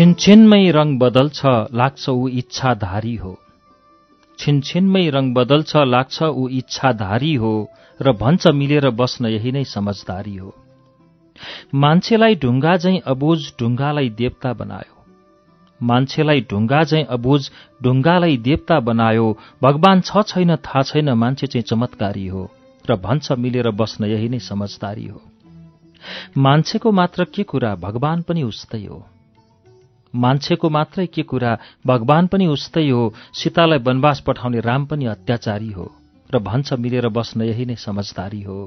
छिनछिनमै रङ बदल्छ लाग्छ ऊ इच्छाधारी हो। छिनछिनमै रङ बदल्छ लाग्छ ऊ इच्छाधारी हो र भन्छ मिलेर बस्न यही नै समझदारी हो। मान्छेलाई ढुङ्गा झैं अबुझ ढुङ्गालाई देवता बनायो। मान्छेलाई ढुङ्गा झैं अबुझ ढुङ्गालाई देवता बनायो। भगवान छ छैन थाहा छैन मान्छे चाहिँ चमत्कारी हो र भन्छ मिलेर बस्न यही नै समझदारी हो। मान्छेको मात्र के कुरा भगवान पनि उस्तै हो। मान्छेको मात्रै के कुरा भगवान पनि उस्तै हो सीतालाई वनवास पठाउने राम पनि अत्याचारी हो र भन्छ मिलेर बस्न यही नै समझदारी हो।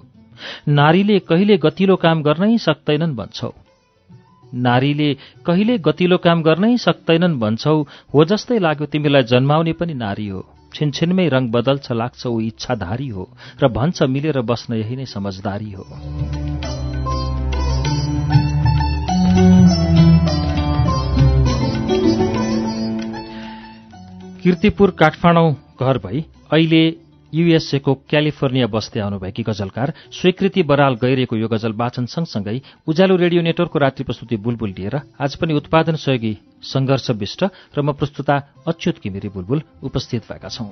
नारीले कहिले गतिलो काम गर्नै सक्दैनन् भन्छौ। नारीले कहिले गतिलो काम गर्नै सक्दैनन् भन्छौ हो जस्तै लाग्यो तिमीलाई जन्माउने पनि नारी हो। छिनछिनमै रङ बदल्छ लाग्छ ऊ इच्छाधारी हो र भन्छ मिलेर बस्न यही नै समझदारी हो। किर्तिपुर काठमाडौँ घर भई अहिले युएसएको क्यालिफोर्निया बस्दै आउनुभएकी गजलकार स्वीकृति बराल गइरहेको यो गजल वाचन सँगसँगै उज्यालो रेडियो नेटवर्कको रात्रि प्रस्तुति बुलबुल लिएर आज पनि उत्पादन सहयोगी संघर्ष विष्ट र म प्रस्तुता अच्युत किमिरी बुलबुल उपस्थित भएका छौं।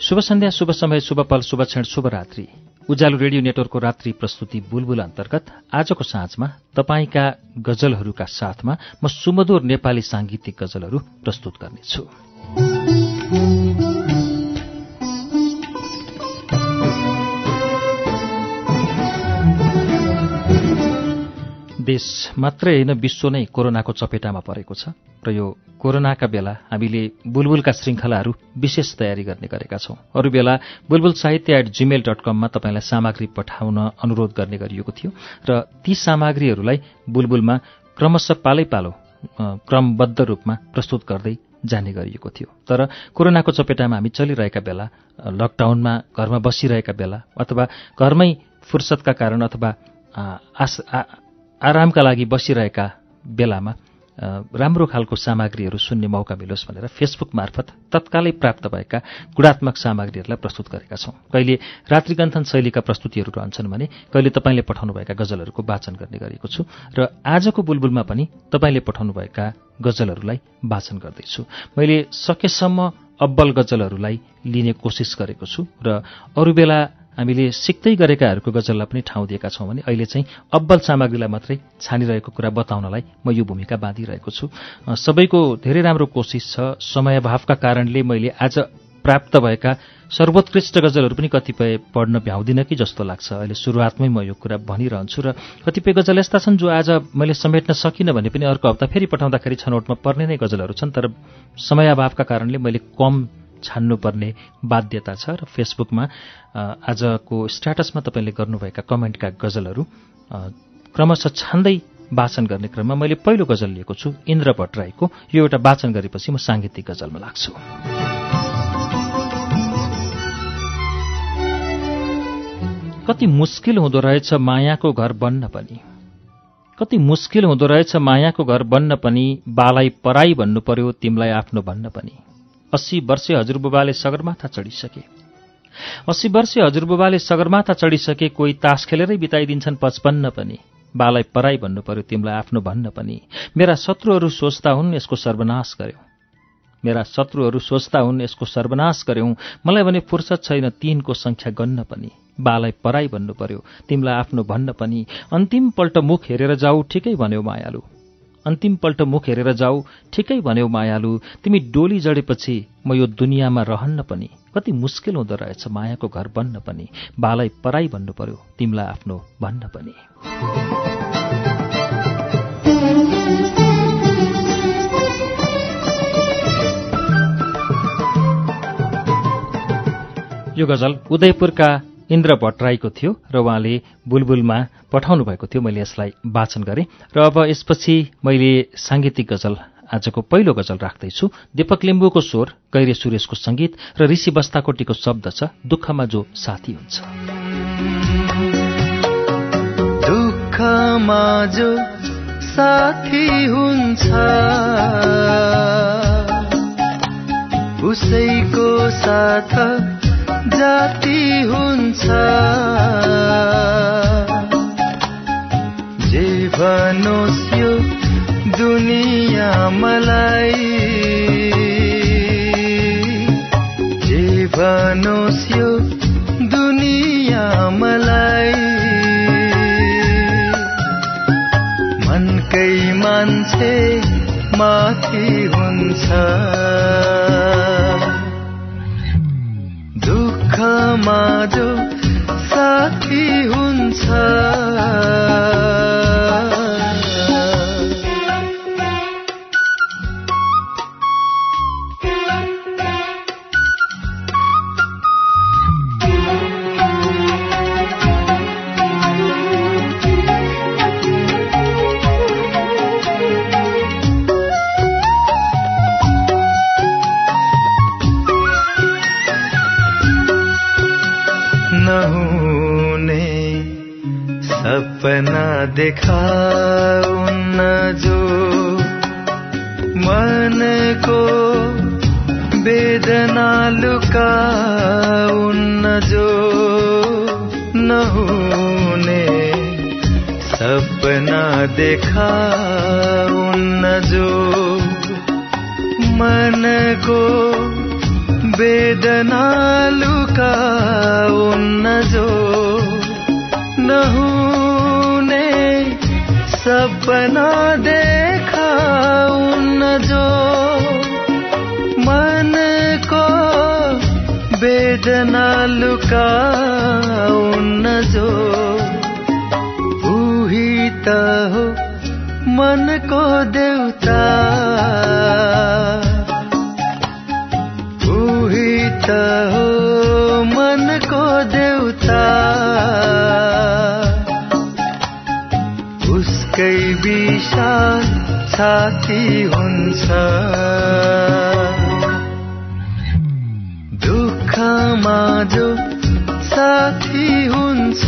शुभ सन्ध्या शुभ समय शुभ पल शुभ क्षण शुभ रात्रि। उज्यालो रेडियो नेटवर्कको रात्रि प्रस्तुति बुलबुल अन्तर्गत आजको साँझमा तपाईँका गजलहरूका साथमा म सुमधुर नेपाली साङ्गीतिक गजलहरू प्रस्तुत गर्नेछु। देश मात्रै होइन विश्व नै कोरोनाको चपेटामा परेको छ र यो कोरोनाका बेला हामीले बुलबुलका श्रृङ्खलाहरू विशेष तयारी गर्ने गरेका छौं। अरू बेला बुलबुल साहित्य एट जीमेल डट कममा तपाईँलाई सामग्री पठाउन अनुरोध गर्ने गरिएको थियो र ती सामग्रीहरूलाई बुलबुलमा क्रमशः पालै पालो क्रमबद्ध रूपमा प्रस्तुत गर्दै जाने गरिएको थियो। तर कोरोनाको चपेटामा हामी चलिरहेका बेला लकडाउनमा घरमा बसिरहेका बेला अथवा घरमै फुर्सदका कारण अथवा आरामका लागि बसिरहेका बेलामा राम्रो खालको सामग्रीहरू सुन्ने मौका मिलोस् भनेर फेसबुक मार्फत तत्कालै प्राप्त भएका गुणात्मक सामग्रीहरूलाई प्रस्तुत गरेका छौं। कहिले रात्रिगन्थन शैलीका प्रस्तुतिहरू रहन्छन् भने कहिले तपाईँले पठाउनुभएका गजलहरूको वाचन गर्ने गरेको छु र आजको बुलबुलमा पनि तपाईँले पठाउनुभएका गजलहरूलाई वाचन गर्दैछु। मैले सकेसम्म अब्बल गजलहरूलाई लिने कोसिस गरेको छु र अरू बेला हामीले सिक्दै गरेकाहरूको गजललाई पनि ठाउँ दिएका छौँ भने अहिले चाहिँ अब्बल सामग्रीलाई मात्रै छानिरहेको कुरा बताउनलाई म यो भूमिका बाँधिरहेको छु। सबैको धेरै राम्रो कोसिस छ। समयभावका कारणले मैले आज प्राप्त भएका सर्वोत्कृष्ट गजलहरू पनि कतिपय पढ्न भ्याउँदिनँ कि जस्तो लाग्छ। अहिले सुरुवातमै म यो कुरा भनिरहन्छु र कतिपय गजल यस्ता छन् जो आज मैले समेट्न सकिनँ भने पनि अर्को हप्ता फेरि पठाउँदाखेरि छनौटमा पर्ने नै गजलहरू छन्। तर समयाभावका कारणले मैले कम छान्नुपर्ने बाध्यता छ र फेसबुकमा आजको स्ट्याटसमा तपाईँले गर्नुभएका कमेन्टका गजलहरू क्रमशः छान्दै वाचन गर्ने क्रममा मैले पहिलो गजल लिएको छु इन्द्र भट्टराईको यो एउटा वाचन गरेपछि म साङ्गीतिक गजलमा लाग्छु। कति मुस्किल हुँदो रहेछ मायाको घर बन्न पनि। कति मुस्किल हुँदो रहेछ मायाको घर बन्न पनि बालाई पराई भन्नु पर्यो तिमीलाई आफ्नो भन्न पनि। अस्सी वर्षे हजुरबुबाले सगरमाथा चढिसके। अस्सी वर्षे हजुरबुबाले सगरमाथा चढिसके कोही तास खेलेरै बिताइदिन्छन् पचपन्न पनि। बालाई पराई भन्नु पर्यो तिमीलाई आफ्नो भन्न पनि। मेरा शत्रुहरू सोच्दा हुन् यसको सर्वनाश गर्यो। मेरा शत्रुहरू सोच्दा हुन् यसको सर्वनाश गर्यौं। मलाई भने फुर्सद छैन तीनको संख्या गन्न पनि। बालाई पराई भन्नु पर्यो तिमीलाई आफ्नो भन्न पनि। अन्तिमपल्ट मुख हेरेर जाऊ ठिकै भन्यो मायालु। अन्तिमपल्ट मुख हेरेर जाऊ। ठिकै भन्यो मायालु तिमी डोली जडेपछि म यो दुनियाँमा रहन्न पनि कति मुस्किल हुँदो रहेछ मायाको घर बन्न पनि बालाई पराई भन्नु पर्यो तिमीलाई आफ्नो भन्न पनि। यो गजल उदयपुरका इन्द्र भट्टराईको थियो र उहाँले बुलबुलमा पठाउनु भएको थियो मैले यसलाई वाचन गरेँ। र अब यसपछि मैले साङ्गीतिक गजल आजको पहिलो गजल राख्दैछु। दीपक लिम्बुको स्वर कैरे सुरेशको सङ्गीत र ऋषि बस्ताकोटीको शब्द छ दुःखमा जो साथी हुन्छ। दुःखमा जो साथी हुन्छ उसैको साथ जाति हुन्छ। भनोस् दुनिया मलाई। जे भनोस् यो दुनिया मलाई। मनकै मान्छे माथि हुन्छ। दुःखमा जो साथी हुन्छ। सपना देखाउन जो मनको वेदना लुकाउन जो नहुने सपना देखाउन जो मनको वेदना लुकाउन्न जो नहुने सपना देखाउन्न जो मनको वेदना लुकाउन्न विशाल छाती हुन्छ। दुःखमा जो साथी हुन्छ।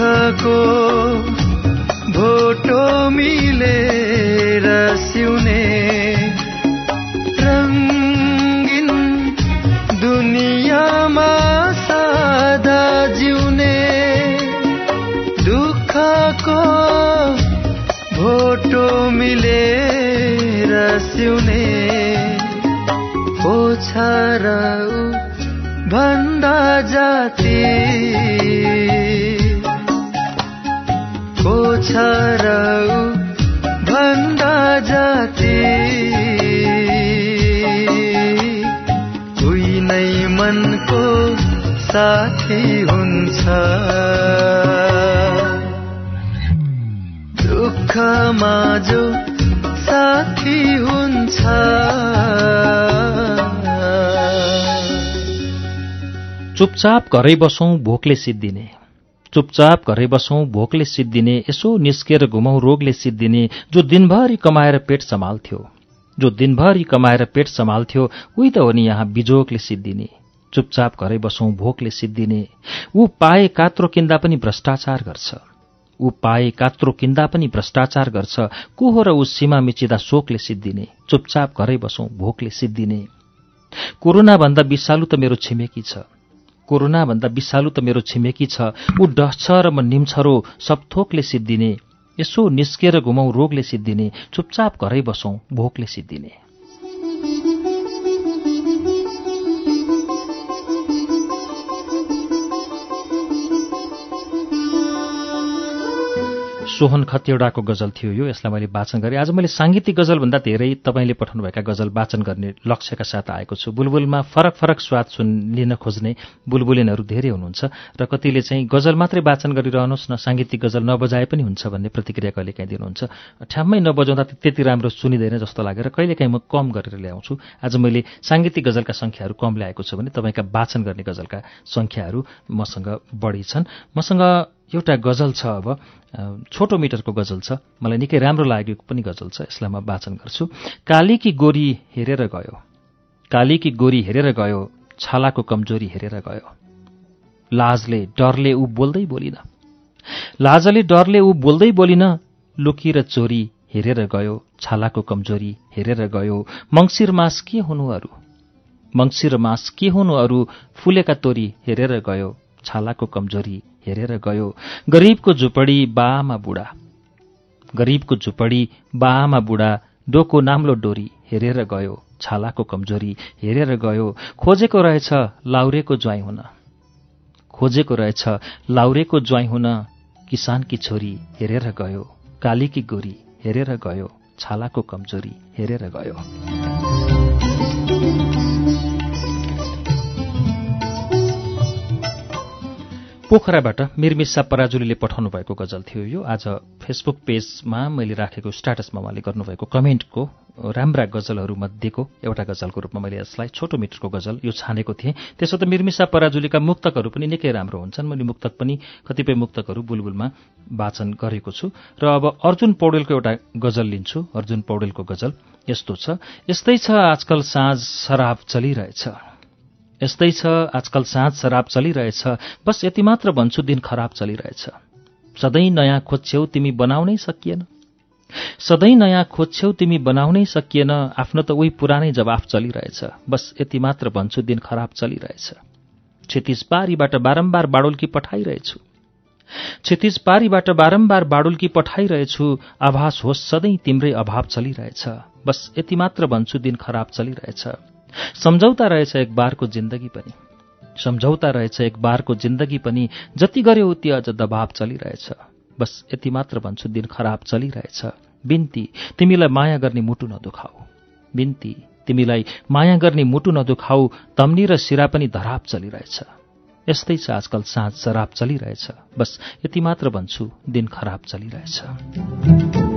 दुःखको भोटो मिलेर सिउने रङ्गिन दुनियाँमा सादा जिउने दुःखको भोटो मिलेर सिउने ओछार भन्दा साथी हुन्छ। दुःखमा जो साथी हुन्छ। चुपचाप घरै बसौँ भोकले सिद्धिने। चुपचाप घरै बसौँ भोकले सिद्धिने। यसो निस्केर घुमौँ रोगले सिद्धिने। जो दिनभरि कमाएर पेट सम्हाल्थ्यो जो दिनभरि कमाएर पेट सम्हाल्थ्यो उही त हो नि यहाँ बिजोगले सिद्धिने। चुपचाप घरै बसौँ भोकले सिद्धिने। ऊ पाए कात्रो किन्दा पनि भ्रष्टाचार गर्छ। ऊ पाए कात्रो किन्दा पनि भ्रष्टाचार गर्छ। को हो र ऊ सीमा मिचिँदा शोकले सिद्धिने। चुपचाप घरै बसौँ भोकले सिद्धिने। कोरोनाभन्दा विषालु त मेरो छिमेकी छ। कोरोनाभन्दा विषालु त मेरो छिमेकी छ। ऊ डस्छ र म निम्छरो सब थोकले सिद्धिने। यसो निस्केर घुमौँ रोगले सिद्धिने। चुपचाप घरै बसौँ भोकले सिद्धिने। सोहन खतिवडाको गजल थियो यो यसलाई मैले वाचन गरेँ। आज मैले साङ्गीतिक गजलभन्दा धेरै तपाईँले पठाउनुभएका गजल वाचन गर्ने लक्ष्यका साथ आएको छु। बुलबुलमा फरक फरक स्वाद सुन लिन खोज्ने बुलबुलिनहरू धेरै हुनुहुन्छ र कतिले चाहिँ गजल मात्रै वाचन गरिरहनुहोस् न साङ्गीतिक गजल नबजाए पनि हुन्छ भन्ने प्रतिक्रिया कहिले काहीँ दिनुहुन्छ। ठ्याम्मै नबजाउँदा त्यति राम्रो सुनिँदैन जस्तो लागेर कहिलेकाहीँ म कम गरेर ल्याउँछु। आज मैले साङ्गीतिक गजलका सङ्ख्याहरू कम ल्याएको छु भने तपाईँका वाचन गर्ने गजलका सङ्ख्याहरू मसँग बढी छन्। मसँग एउटा गजल छ अब छोटो मिटरको गजल छ। मलाई निकै राम्रो लागेको पनि गजल छ यसलाई म वाचन गर्छु। कालीकी गोरी हेरेर गयो। कालीकी गोरी हेरेर गयो छालाको कमजोरी हेरेर गयो। लाजले डरले ऊ बोल्दै बोलिन। लाजले डरले ऊ बोल्दै बोलिन लुकी र चोरी हेरेर गयो छालाको कमजोरी हेरेर गयो। मङ्सिर मास के हुनु अरू? मङ्सिर मास के हुनु अरू? फुलेका तोरी हेरेर गयो छालाको कमजोरी हेरेर गयो। गरिबको झुपडी बाआमा बुढा। गरिबको झुपडी बाआमा बुढा डोको नाम्लो डोरी हेरेर गयो। छालाको कमजोरी हेरेर गयो। खोजेको रहेछ लाउरेको ज्वाइँ हुन। खोजेको रहेछ लाउरेको ज्वाइँ हुन। किसानकी छोरी हेरेर गयो। कालीकी गोरी हेरेर गयो। छालाको कमजोरी हेरेर गयो। पोखराबाट मिरमिसा पराजुलीले पठाउनु भएको गजल थियो यो। आज फेसबुक पेजमा मैले राखेको स्ट्याटसमा उहाँले गर्नुभएको कमेन्टको राम्रा गजलहरूमध्येको एउटा गजलको रूपमा मैले यसलाई छोटो मिटरको गजल यो छानेको थिएँ। त्यसो त मिरमिसा पराजुलीका मुक्तकहरू पनि निकै राम्रो हुन्छन्। मैले मुक्तक पनि कतिपय मुक्तकहरू बुलबुलमा वाचन गरेको छु। र अब अर्जुन पौडेलको एउटा गजल लिन्छु। अर्जुन पौडेलको गजल यस्तो छ। यस्तै छ आजकल साँझ शराब चलिरहेछ। यस्तै छ आजकल साँझ शराब चलिरहेछ। बस यति मात्र भन्छु दिन खराब चलिरहेछ। सधैँ नयाँ खोज्छ्यौ तिमी बनाउनै सकिएन। सधैँ नयाँ खोज्छ्यौ तिमी बनाउनै सकिएन। आफ्नो त उही पुरानै जवाफ चलिरहेछ। बस यति मात्र भन्छु दिन खराब चलिरहेछ। क्षितिज पारीबाट बारम्बार बाडुल्की पठाइरहेछु। क्षितिज पारीबाट बारम्बार बाडुल्की पठाइरहेछु। आभास होस् सधैँ तिम्रै अभाव चलिरहेछ। बस यति मात्र भन्छु दिन खराब चलिरहेछ। सम्झौता रहेछ एक बारको जिन्दगी पनि। सम्झौता रहेछ एक बारको जिन्दगी पनि जति गर्यो उति अझ दबाव चलिरहेछ। बस यति मात्र भन्छु दिन खराब चलिरहेछ। बिन्ती तिमीलाई माया गर्ने मुटु नदुखाऊ। बिन्ती तिमीलाई माया गर्ने मुटु नदुखाऊ तम्नी र सिरा पनि धराप चलिरहेछ। यस्तै छ आजकल साँझ शराब चलिरहेछ। बस यति मात्र भन्छु दिन खराब चलिरहेछ।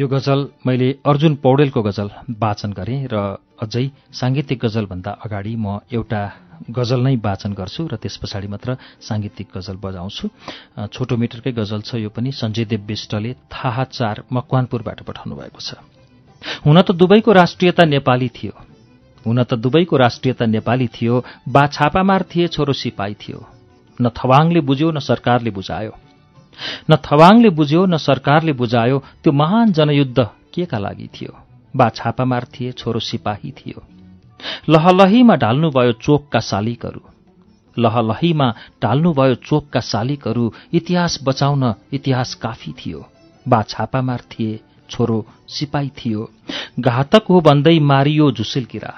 यो गजल मैले अर्जुन पौडेलको गजल वाचन गरेँ र अझै साङ्गीतिक गजलभन्दा अगाडि म एउटा गजल नै वाचन गर्छु र त्यस पछाडि मात्र साङ्गीतिक गजल बजाउँछु। छोटो मिटरकै गजल छ यो पनि। सञ्जयदेव विष्टले थाहा चार मकवानपुरबाट पठाउनु भएको छ। हुन त दुवैको राष्ट्रियता नेपाली थियो। हुन त दुवैको राष्ट्रियता नेपाली थियो। बा छापामार थिए छोरो सिपाही थियो। न थवाङले बुझ्यो न सरकारले बुझायो। न थवाङले बुझ्यो न सरकारले बुझायो त्यो महान जनयुद्ध के का लागि थियो? बा छापामार थिए छोरो सिपाही थियो। लहलहीमा ढाल्नुभयो चोकका शालिकहरू। लहलहीमा ढाल्नुभयो चोकका शालिकहरू इतिहास बचाउन इतिहास काफी थियो। बा छापामार थिए छोरो सिपाही थियो। घातक हो भन्दै मारियो झुसिलकिरा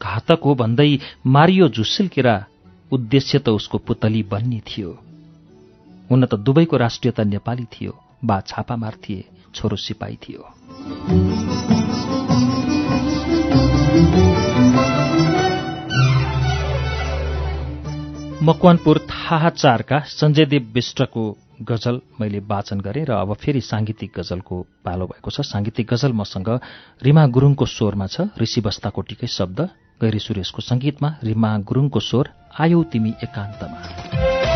घातक हो भन्दै मारियो झुसिलकिरा उद्देश्य त उसको पुतली बन्ने थियो। हुन त दुवैको राष्ट्रियता नेपाली थियो बा छापामार थिए छोरो सिपाही थियो। मकवानपुर थाहा चारका सञ्जयदेव विष्टको गजल मैले वाचन गरेँ र अब फेरि साङ्गीतिक गजलको पालो भएको छ। साङ्गीतिक गजल मसँग रिमा गुरुङको स्वरमा छ। ऋषि बस्ताकोटीकै शब्द गैरी सुरेशको सङ्गीतमा रिमा गुरुङको स्वर आयौ तिमी एकान्तमा।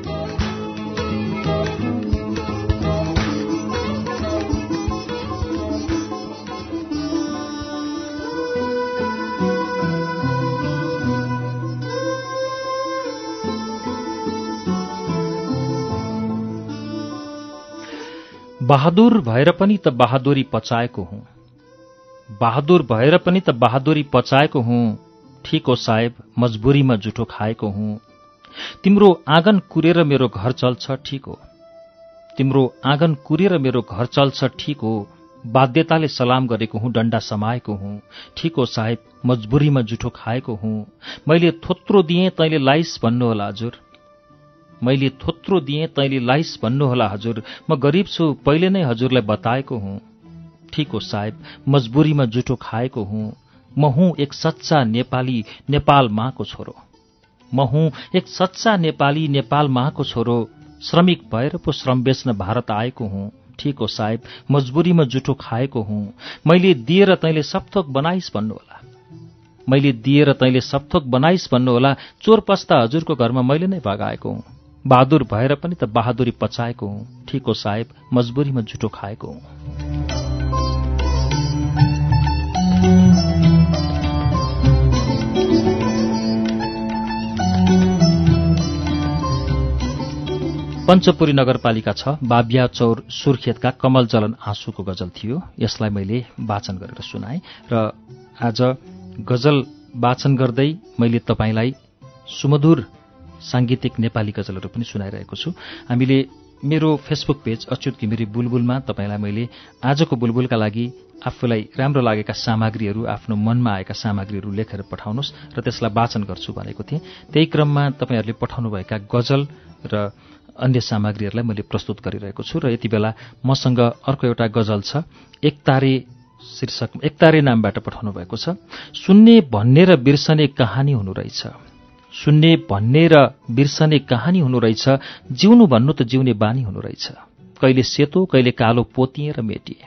बहादुर भएर पनि त बहादुरी पचाएको हुँ। बहादुर भएर पनि त बहादुरी पचाएको हुँ। ठिक हो साहेब मजबुरीमा जुठो खाएको हुँ। तिम्रो आँगन कुरेर मेरो घर चल्छ ठिक हो। तिम्रो आँगन कुरेर मेरो घर चल्छ ठिक हो। बाध्यताले सलाम गरेको हुँ डण्डा समाएको हुँ। ठिक हो साहेब मजबुरीमा जुठो खाएको हुँ। मैले थोत्रो दिएँ तैँले लाइस भन्नुहोला हजुर। मैले थोत्रो दिएँ तैँले लाइस भन्नुहोला हजुर। म गरिब छु पहिले नै हजुरलाई बताएको हुँ। ठिक हो साहेब मजबुरीमा जुठो खाएको हुँ। म हुँ एक सच्चा नेपाली नेपाल माको छोरो। म हुँ एक सच्चा नेपाली नेपाल माको छोरो। श्रमिक भएर पो श्रम बेच्न भारत आएको हुँ। ठिक हो साहेब मजबुरीमा जुठो खाएको हुँ। मैले दिएर तैँले सपथोक बनाइस भन्नुहोला। मैले दिएर तैँले सपथोक बनाइस भन्नुहोला चोर पस्ता हजुरको घरमा मैले नै भगाएको हुँ। बहादुर भएर पनि त बहादुरी पचाएको हुँ। ठिक साहेब मजबुरीमा जुठो खाएको हुँ। पञ्चपुरी नगरपालिका छ बाबिया चौर सुर्खेतका कमल जलन आँसुको गजल थियो। यसलाई मैले वाचन गरेर सुनाएँ र आज गजल वाचन गर्दै मैले तपाईँलाई सुमधुर साङ्गीतिक नेपाली गजलहरू पनि सुनाइरहेको छु। हामीले मेरो फेसबुक पेज अच्युत घिमिरी बुलबुलमा तपाईँलाई मैले आजको बुलबुलका लागि आफूलाई राम्रो लागेका सामग्रीहरू आफ्नो मनमा आएका सामग्रीहरू लेखेर पठाउनुहोस् र त्यसलाई वाचन गर्छु भनेको थिएँ। त्यही क्रममा तपाईँहरूले पठाउनुभएका गजल र अन्य सामग्रीहरूलाई मैले प्रस्तुत गरिरहेको छु र यति बेला मसँग अर्को एउटा गजल छ। एकतारे शीर्षक एकतारे नामबाट पठाउनु भएको छ। सुन्ने भन्ने र बिर्सने कहानी हुनु रहेछ। सुन्ने भन्ने र बिर्सने कहानी हुनु रहेछ जिउनु भन्नु त जिउने बानी हुनु रहेछ। कहिले सेतो कहिले कालो पोतिए र मेटिए।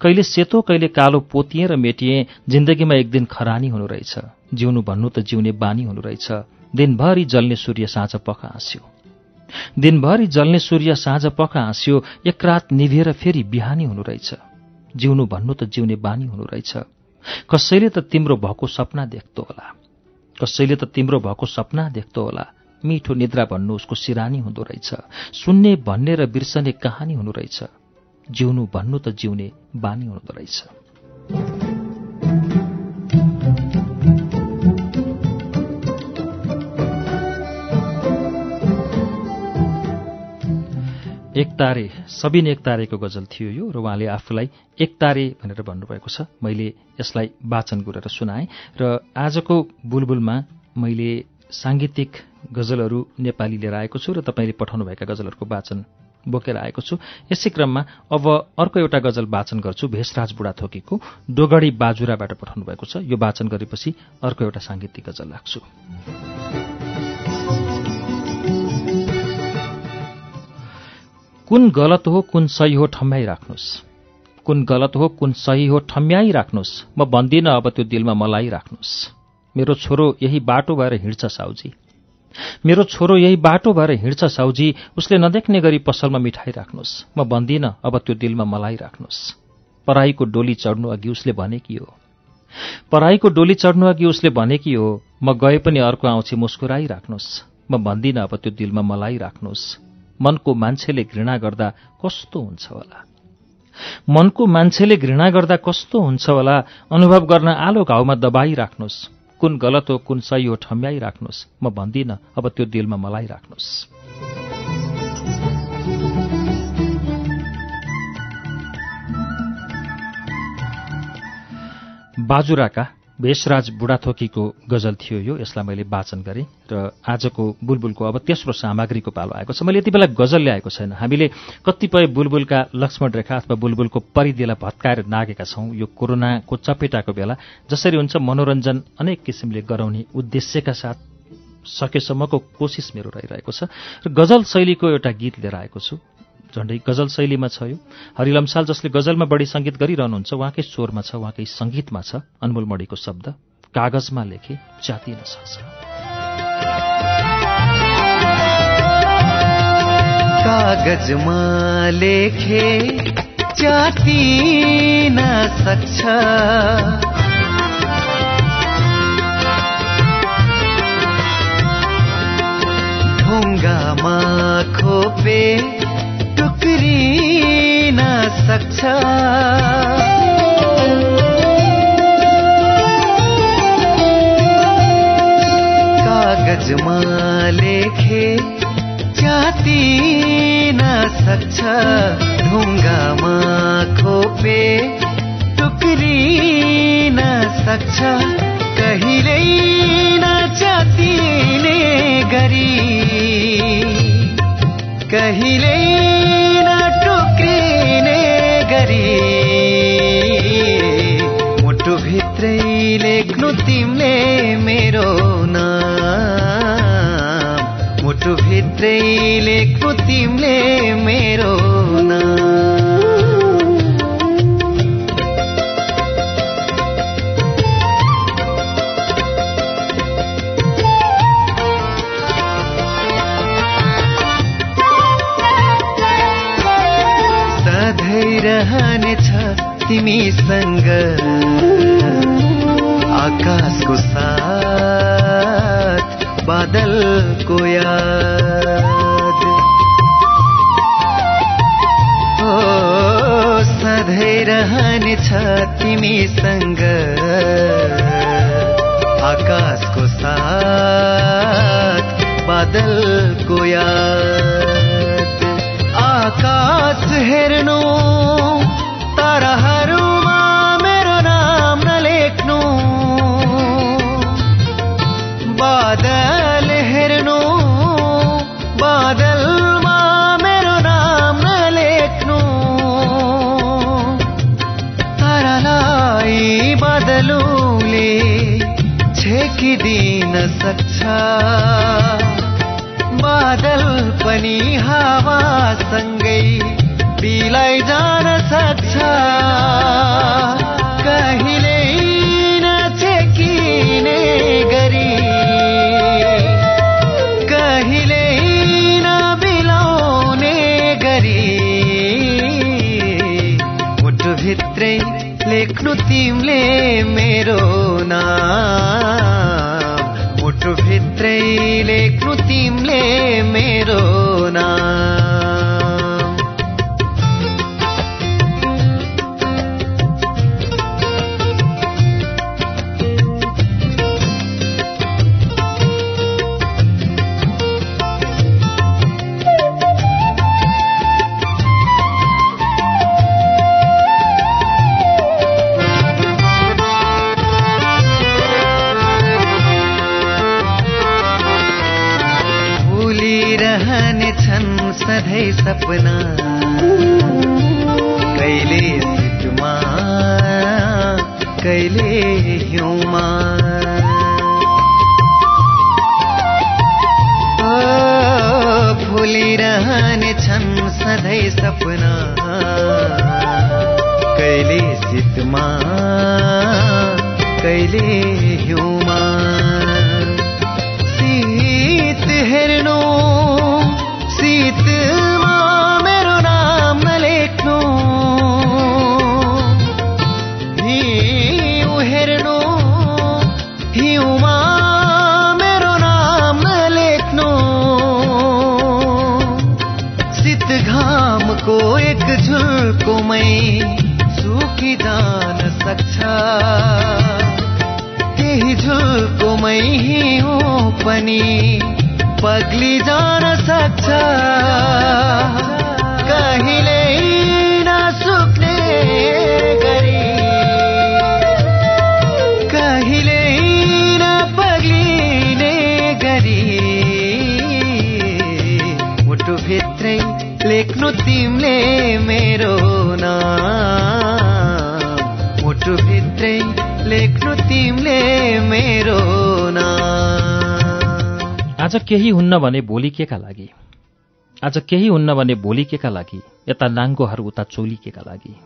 कहिले सेतो कहिले कालो पोतिए र मेटिए जिन्दगीमा एक दिन खरानी हुनु रहेछ। जिउनु भन्नु त जिउने बानी हुनु रहेछ। दिनभरि जल्ने सूर्य साँझ पख हाँस्यो। दिनभरि जल्ने सूर्य साँझ पख हाँस्यो एक रात निभेर फेरि बिहानी हुनु रहेछ। जिउनु भन्नु त जिउने बानी हुनु रहेछ। कसैले त तिम्रो भएको सपना देख्दो होला। कसैले त तिम्रो भएको सपना देख्दो होला। मिठो निद्रा भन्नु उसको सिरानी हुँदो रहेछ। सुन्ने भन्ने र बिर्सने कहानी हुनु रहेछ। जिउनु भन्नु त जिउने बानी हुँदो रहेछ। एकतारे सबिन एकतारेको गजल थियो यो र उहाँले आफूलाई एकतारे भनेर भन्नुभएको छ। मैले यसलाई वाचन गरेर सुनाएँ र आजको बुलबुलमा मैले साङ्गीतिक गजलहरू नेपाली लिएर आएको छु र तपाईँले पठाउनुभएका गजलहरूको वाचन बोकेर आएको छु। यसै क्रममा अब अर्को एउटा गजल वाचन गर्छु भेषराज बुढाथोकीको डोगडी बाजुराबाट पठाउनु भएको छ। यो वाचन गरेपछि अर्को एउटा साङ्गीतिक गजल राख्छु। कुन गलत हो कुन सही हो ठम्याइ राख्नुहोस्। कुन गलत हो कुन सही हो ठम्याइ राख्नुहोस्। म भन्दिनँ अब त्यो दिलमा मलाई राख्नुहोस्। मेरो छोरो यही बाटो भएर हिँड्छ साउजी। मेरो छोरो यही बाटो भएर हिँड्छ साउजी। उसले नदेख्ने गरी पसलमा मिठाई राख्नुहोस्। म भन्दिनँ अब त्यो दिलमा मलाई राख्नुहोस्। पराईको डोली चढ्नु अघि उसले भने कि हो? पराईको डोली चढ्नु अघि उसले भने कि हो? म गए पनि अर्को आउँछ मुस्कुराई राख्नुहोस् म भन्दिनँ अब त्यो दिलमा मलाई राख्नुहोस्। मनको मान्छेले घृणा गर्दा कस्तो हुन्छ होला? मनको मान्छेले घृणा गर्दा कस्तो हुन्छ होला? अनुभव गर्न आलो घाउमा दबाई राख्नुहोस् कुन गलत हो कुन सही हो ठम्याइ राख्नुहोस् म भन्दिनँ अब त्यो दिलमा मलाई राख्नुहोस्। बाजुराका भेषराज बुढाथोकीको गजल थियो यो यसलाई मैले वाचन गरेँ र आजको बुलबुलको अब तेस्रो सामग्रीको पालो आएको छ। मैले यति बेला गजल ल्याएको छैन। हामीले कतिपय बुलबुलका लक्ष्मण रेखा अथवा बुलबुलको परिधिलाई भत्काएर नागेका छौँ। यो कोरोनाको चपेटाको बेला। जसरी हुन्छ मनोरञ्जन अनेक किसिमले गराउने उद्देश्यका साथ सकेसम्मको कोसिस मेरो रहिरहेको छ। र गजल शैलीको एउटा गीत लिएर आएको छु। झन्डै गजल शैलीमा छ यो। हरिलमसाल जसले गजलमा बढी सङ्गीत गरिरहनुहुन्छ उहाँकै स्वरमा छ उहाँकै सङ्गीतमा छ। अनमोल मणिको शब्द कागजमा लेखे जातिन सक्छ लेखे बादलको याद। हो सधैँ रहनेछ तिमीसँग। आकाशको साथ बादलको याद। आकाश हेर्नु बादल पनि हावासँगै बिलाइ जान घामको एक झुल्कोमै सुकिजान सक्छ। केही झुल्कोमै हिउँ पनि पग्ली जान सक्छ। कहिल्यै नसुक्ने लेख्नु तिमीले मेरो नाम। मुटुभित्रै लेख्नु तिमीले मेरो नाम। आज केही हुन्न भने भोलि केका लागि। आज केही हुन्न भने भोलि केका लागि। यता नाङ्गोहरू उता चोलिकेका लागि।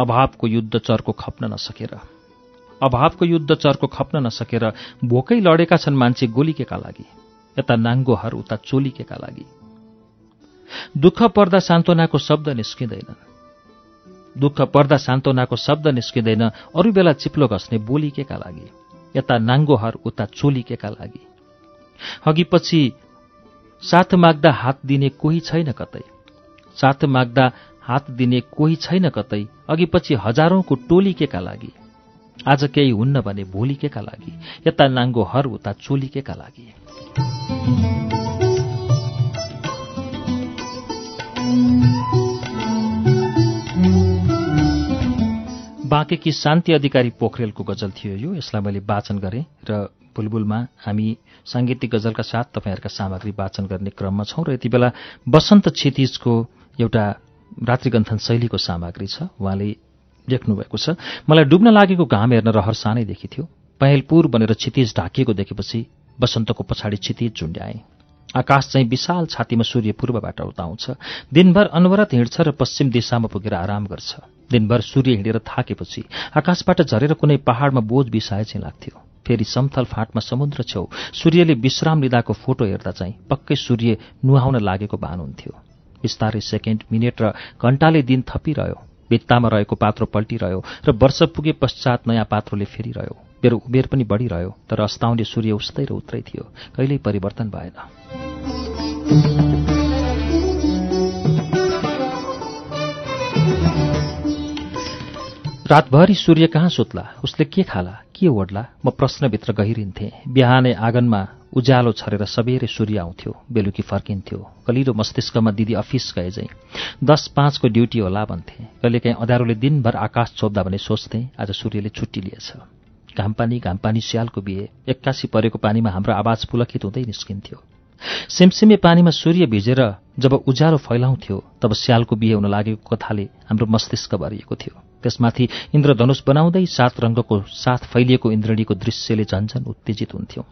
अभावको युद्ध चर्को खप्न नसकेर। अभावको युद्ध चर्को खप्न नसकेर भोकै लडेका छन् मान्छे गोलिकेका लागि। यता नाङ्गोहरू उता चोलिकेका लागि। दुःख पर्दा सान्त्वनाको शब्द निस्किँदैन। दुःख पर्दा सान्त्वनाको शब्द निस्किँदैन। अरू बेला चिप्लो घस्ने बोलिकेका लागि यता नाङ्गोहर उता चोलिकेका लागि। अघिपछि साथ माग्दा हात दिने कोही छैन कतै। साथ माग्दा हात दिने कोही छैन कतै। अघिपछि हजारौंको टोलिकेका लागि। आज केही हुन्न भने भोलिकेका लागि। यता नाङ्गो हर उता चोलिकेका लागि। बाँकेकी शान्ति अधिकारी पोखरेलको गजल थियो यो। यसलाई मैले वाचन गरेँ र बुलबुलमा हामी साङ्गीतिक गजलका साथ तपाईँहरूका सामग्री वाचन गर्ने क्रममा छौँ र यति बेला वसन्त क्षितिजको एउटा रात्रिगन्थन शैलीको सामग्री छ उहाँले लेख्नुभएको छ। मलाई डुब्न लागेको घाम हेर्न रहर सानैदेखि थियो पहेलपुर बनेर क्षितिज ढाकिएको देखेपछि वसन्तको पछाडि क्षितिज झुन्ड्याए। आकाश चाहिँ विशाल छातीमा सूर्य पूर्वबाट उताउँछ। दिनभर अनवरत हिँड्छ र पश्चिम दिशामा पुगेर आराम गर्छ। दिनभर सूर्य हिँडेर थाकेपछि आकाशबाट झरेर कुनै पहाडमा बोझ बिसाए चाहिँ लाग्थ्यो। फेरि समथल फाँटमा समुद्र छेउ सूर्यले विश्राम लिँदाको फोटो हेर्दा चाहिँ पक्कै सूर्य नुहाउन लागेको भान हुन्थ्यो। बिस्तारै सेकेन्ड मिनट र घण्टाले दिन थपिरह्यो। भित्तामा रहेको पात्रो पल्टिरह्यो र वर्ष पुगे पश्चात नयाँ पात्रोले फेरिरह्यो। मेरो उमेर पनि बढिरह्यो तर अस्ताउने सूर्य उस्तै र उत्रै थियो। कहिल्यै परिवर्तन भएन। रातभरि सूर्य कहाँ सुत्ला? उसले के खाला? के ओढ्ला म प्रश्नभित्र गहिरिन्थेँ। बिहानै आँगनमा उज्यालो छरेर सबेरै सूर्य आउँथ्यो। बेलुकी फर्किन्थ्यो। कलिलो मस्तिष्कमा दिदी अफिस गए चाहिँ दस पाँचको ड्युटी होला भन्थे। कहिलेकाहीँ अँध्यारोले दिनभर आकाश छोप्दा भने सोच्थेँ आज सूर्यले छुट्टी लिएछ। घामपानी घामपानी स्यालको बिहे एक्कासी परेको पानीमा हाम्रो आवाज पुलकित हुँदै निस्किन्थ्यो। सिमसिमे पानीमा सूर्य भिजेर जब उज्यालो फैलाउँथ्यो तब स्यालको बिहे हुन लागेको कथाले हाम्रो मस्तिष्क भरिएको थियो। त्यसमाथि इन्द्रधनुष बनाउँदै सात रङ्गको साथ फैलिएको इन्द्रणीको दृश्यले झन्झन उत्तेजित हुन्थ्यो।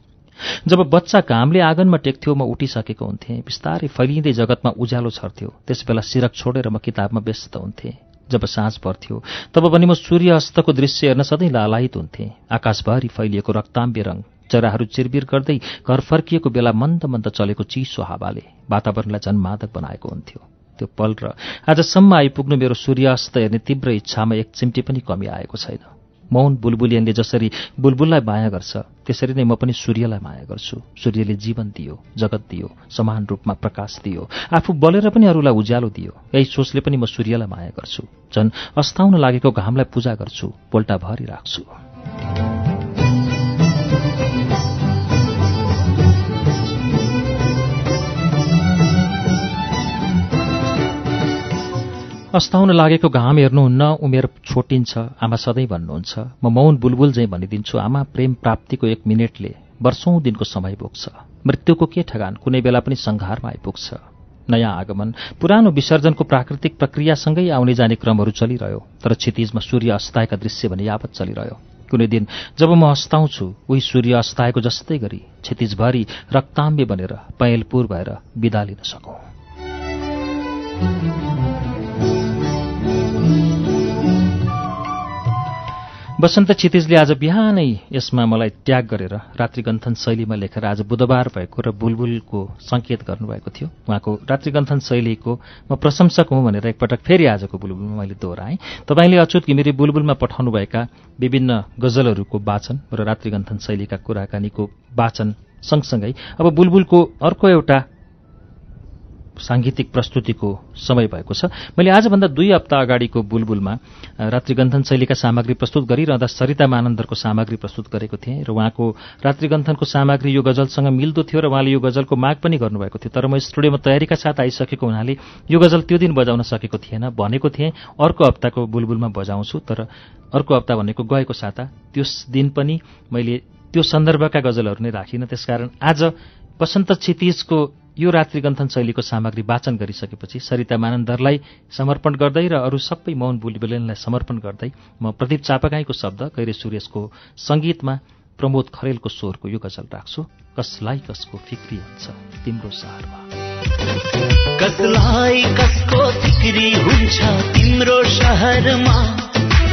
जब बच्चा घामले आँगनमा टेक्थ्यो म उठिसकेको हुन्थेँ। बिस्तारै फैलिँदै जगतमा उज्यालो छर्थ्यो। त्यसबेला सिरक छोडेर म किताबमा व्यस्त हुन्थेँ। जब साँझ पर्थ्यो तब पनि म सूर्य अस्तको दृश्य हेर्न सधैँ लालायित हुन्थेँ। आकाशभरि फैलिएको रक्ताम्बे रङ चराहरू चिरबिर गर्दै घर फर्किएको बेला मन्द मन्द चलेको चिसो हावाले वातावरणलाई झन् मादक बनाएको हुन्थ्यो। त्यो पल र आजसम्म आइपुग्नु मेरो सूर्यास्त हेर्ने तीव्र इच्छामा एक चिम्टी पनि कमी आएको छैन। मौन बुलबुलियनले जसरी बुलबुललाई माया गर्छ त्यसरी नै म पनि सूर्यलाई माया गर्छु। सूर्यले जीवन दियो जगत दियो समान रूपमा प्रकाश दियो आफू बलेर पनि अरूलाई उज्यालो दियो। यही सोचले पनि म सूर्यलाई माया गर्छु। झन् अस्ताउन लागेको घामलाई पूजा गर्छु पोल्टा भरि राख्छु अस्ताउन लागेको घाम हेर्नुहुन्न उमेर छोटिन्छ आमा सधैँ भन्नुहुन्छ। म मौन बुलबुल झैँ भनिदिन्छु आमा प्रेम प्राप्तिको एक मिनटले वर्षौं दिनको समय बोक्छ मृत्युको के ठगान? कुनै बेला पनि संघारमा आइपुग्छ। नयाँ आगमन। पुरानो विसर्जनको प्राकृतिक प्रक्रियासँगै आउने जाने क्रमहरू चलिरह्यो तर क्षितिजमा सूर्य अस्ताएका दृश्य भने यावत चलिरह्यो। कुनै दिन जब म अस्ताउँछु उही सूर्य अस्ताएको जस्तै गरी क्षितिजभरि रक्ताम्बे बनेर पयलपुर भएर विदा लिन सकौँ। वसन्त क्षितिजले आज बिहानै यसमा मलाई ट्याग गरेर रात्रिगन्थन शैलीमा लेखेर आज बुधबार भएको र बुलबुलको सङ्केत गर्नुभएको थियो। उहाँको रात्रिगन्थन शैलीको म प्रशंसक हुँ भनेर एकपटक फेरि आजको बुलबुलमा मैले दोहोऱ्याएँ। तपाईँले अछुत घिमिरे बुलबुलमा पठाउनुभएका विभिन्न गजलहरूको वाचन र रात्रिगन्थन शैलीका कुराकानीको वाचन सँगसँगै अब बुलबुलको अर्को एउटा साङ्गीतिक प्रस्तुतिको समय भएको छ। मैले आजभन्दा दुई हप्ता अगाडिको बुलबुलमा रात्रिगन्थन शैलीका सामग्री प्रस्तुत गरिरहँदा सरिता मानन्दरको सामग्री प्रस्तुत गरेको थिएँ र उहाँको रात्रिगन्थनको सामग्री यो गजलसँग मिल्दो थियो र उहाँले यो गजलको माग पनि गर्नुभएको थियो। तर म स्टुडियोमा तयारीका साथ आइसकेको हुनाले यो गजल त्यो दिन बजाउन सकेको थिएन भनेको थिएँ। अर्को हप्ताको बुलबुलमा बजाउँछु तर अर्को हप्ता भनेको गएको साता। त्यस दिन पनि मैले त्यो सन्दर्भका गजलहरू नै राखिनँ। त्यसकारण आज वसन्त क्षितिजको यो रात्रिगन्थन शैलीको सामग्री वाचन गरिसकेपछि सरिता मानन्दरलाई समर्पण गर्दै र अरू सबै मौन बुलबुलेनलाई समर्पण गर्दै म प्रदीप चापागाईको शब्द कैरे सुरेशको सङ्गीतमा प्रमोद खरेलको स्वरको यो गजल राख्छु। कसलाई कसको फिक्री हुन्छ तिम्रो सहरमा कसलाई कसको फिक्री हुन्छ तिम्रो सहरमा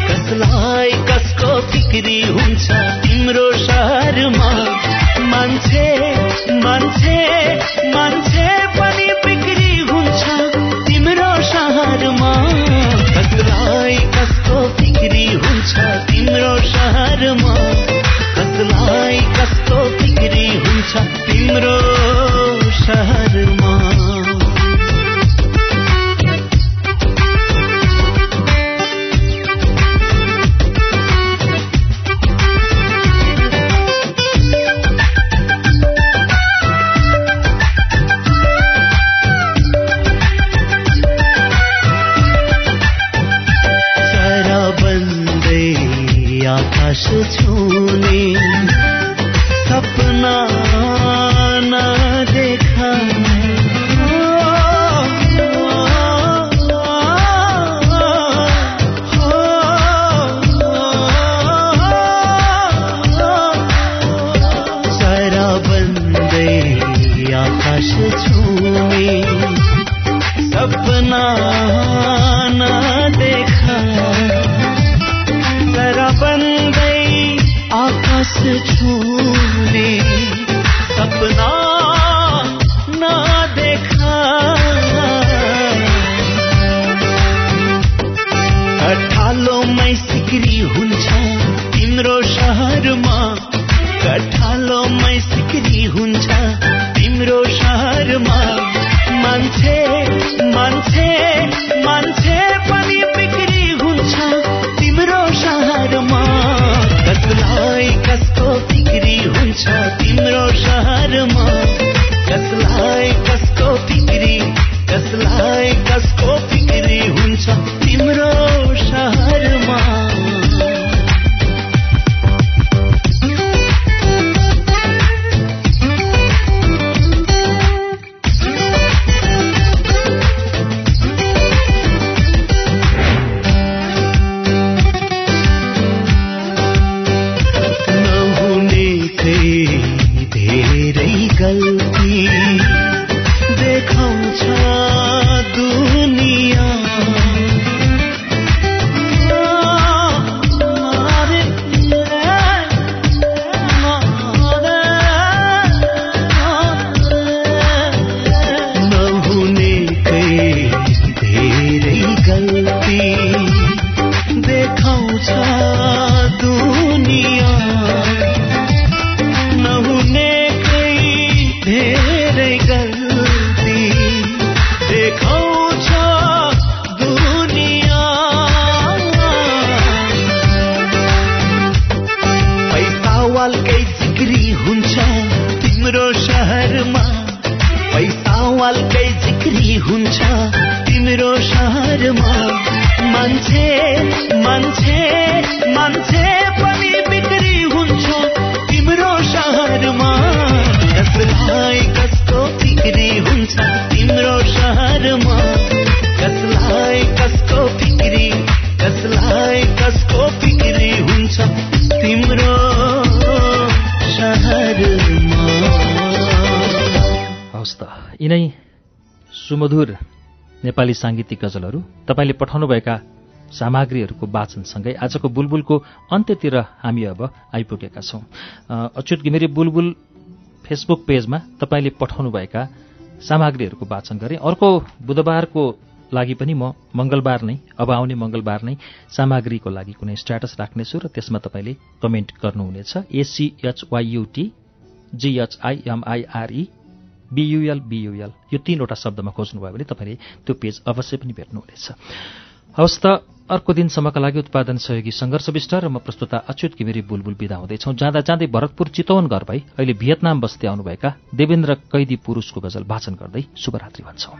कसलाई कसको फिक्री हुन्छ तिम्रो सहरमा मान्छे मान्छे मान्छे पनि बिक्री हुन्छ तिम्रो सहरमा। कसलाई कसको फिक्री हुन्छ तिम्रो सहरमा? कसलाई कसको फिक्री हुन्छ तिम्रो सहरमा? आकाश छुने सपना सुमधुर नेपाली साङ्गीतिक गजलहरू तपाईँले पठाउनुभएका सामग्रीहरूको वाचनसँगै आजको बुलबुलको अन्त्यतिर हामी अब आइपुगेका छौँ। अच्युत घिमिरे बुलबुल फेसबुक पेजमा तपाईँले पठाउनुभएका सामग्रीहरूको वाचन गरेँ। अर्को बुधबारको लागि पनि म मङ्गलबार नै अब आउने मङ्गलबार नै सामग्रीको लागि कुनै स्ट्याटस राख्नेछु र त्यसमा तपाईँले कमेन्ट गर्नुहुनेछ। एसिएचवाइयुटी जिएचआइएमआइआरई बियुएल बियुएल यो तीनवटा शब्दमा खोज्नुभयो भने तपाईँले त्यो पेज अवश्य पनि भेट्नुहुनेछ हवस् त अर्को दिनसम्मका लागि उत्पादन सहयोगी सङ्घर्ष विष्ट र म प्रस्तुता अच्युत किमिरी बुलबुल विदा हुँदैछौँ। जाँदा जाँदै भरतपुर चितवन घर भई अहिले भियतनाम बस्दै आउनुभएका देवेन्द्र कैदी पुरुषको गजल वाचन गर्दै शुभरात्रि भन्छौँ।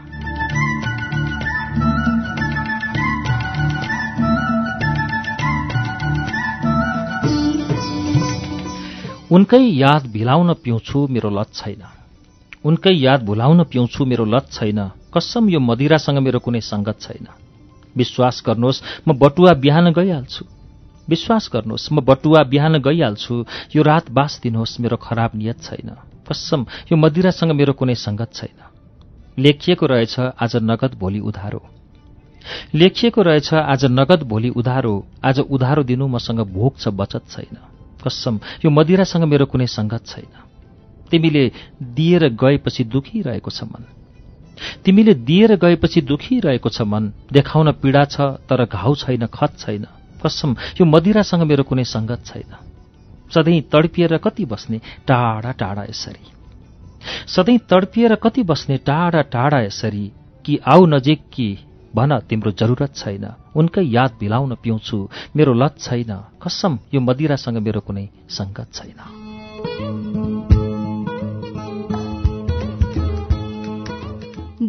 उनकै याद भिलाउन पिउँछु मेरो लत छैन। उनकै याद भुलाउन पिउँछु मेरो लत छैन। कसम यो मदिरासँग मेरो कुनै सङ्गत छैन। विश्वास गर्नुहोस् म बटुवा बिहान गइहाल्छु। विश्वास गर्नुहोस् म बटुवा बिहान गइहाल्छु। यो रात बास दिनुहोस् मेरो खराब नियत छैन। कसम यो मदिरासँग मेरो कुनै सङ्गत छैन। लेखिएको रहेछ आज नगद भोलि उधारो। लेखिएको रहेछ आज नगद भोलि उधारो। आज उधारो दिनु मसँग भोग छ बचत छैन। कसम यो मदिरासँग मेरो कुनै सङ्गत छैन। तिमीले दिएर गएपछि दुखिरहेको छ मन। तिमीले दिएर गएपछि दुखिरहेको छ मन। देखाउन पीडा छ तर घाउ छैन खत छैन। कसम यो मदिरासँग मेरो कुनै सङ्गत छैन। सधैँ तडपिएर कति बस्ने टाढा टाढा यसरी। सधैँ तडपिएर कति बस्ने टाढा टाढा यसरी। कि आऊ नजिक कि भन तिम्रो जरुरत छैन। उनकै याद भिलाउन पिउँछु मेरो लत छैन। कसम यो मदिरासँग मेरो कुनै सङ्गत छैन।